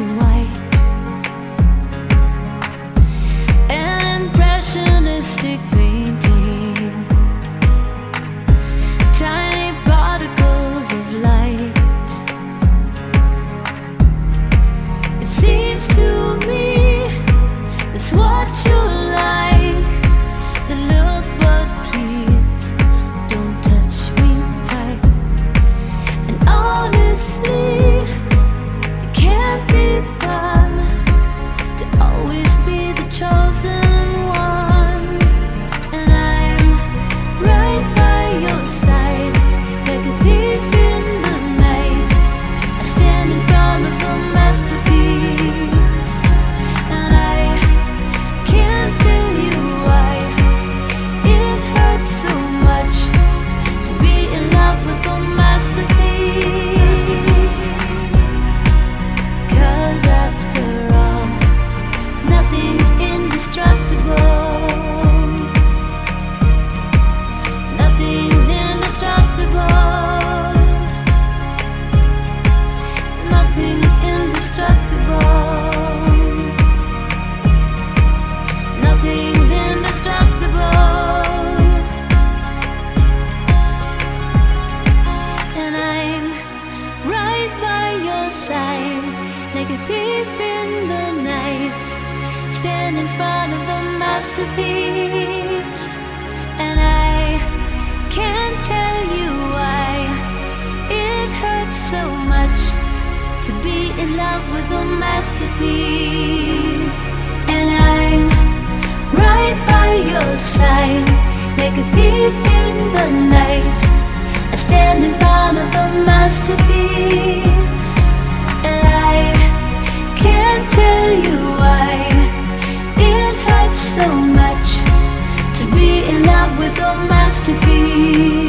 white. An impressionistic thing. Masterpiece. And I can't tell you why it hurts so much to be in love with a masterpiece. And I'm right by your side, like a thief in the night. I stand in front of the masterpiece. difficult masterpiece.